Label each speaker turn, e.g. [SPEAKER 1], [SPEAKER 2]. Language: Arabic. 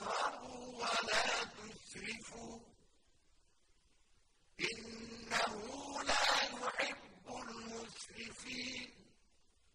[SPEAKER 1] وَاشْرَبُوا وَلَا تُسْرِفُوا